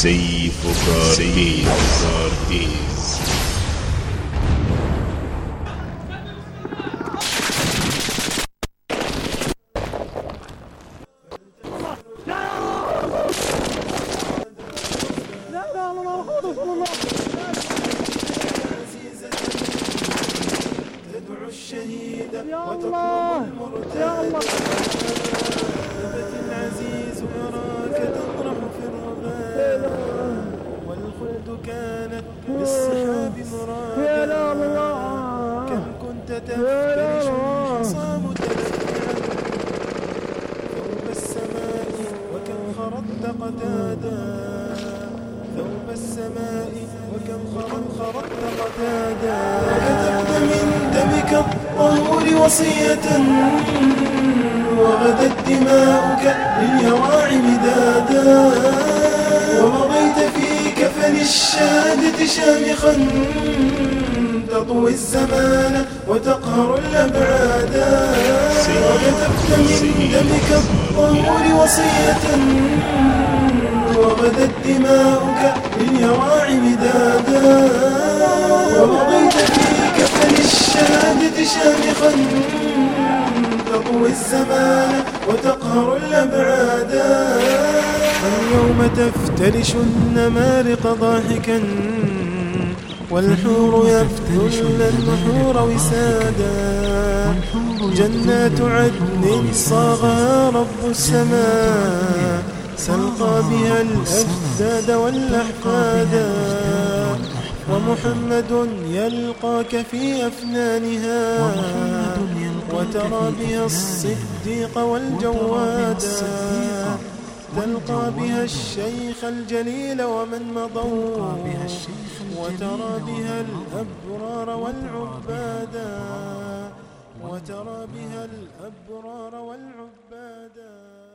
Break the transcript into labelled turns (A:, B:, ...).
A: سيف كارديز
B: الشهيد وتطلب بالصحاب مرادا كم كنت تفترش الحصام تلفا ثوب السماء وكم خرطت قتادا. ثوب السماء وكم خرطت قتادا. كتبت من دمك الطهور وصية. وغدت دماؤك لليواع مدادا الشهادة شامخا تطوي الزمان وتقهر الأبعادا وكتبت من دمك الطهور وصية وغدت دماؤك لليواع مدادا ومضيت في كفن الشهادة شامخا تطوي الزمان وتقهر الأبعادا اليوم تفترش النمارق ضاحكا والحور يفتن النحور وسادا. جنات عدن صاغها رب السماء سلقى بها الأجداد والأحفادا ومحمد يلقاك في أفنانها وترى بها الصديق والجوادا تلقى بها الشيخ الجليل ومن مضوا وترى بها الأبرار والعبادا وترى بها الأبرار والعبادا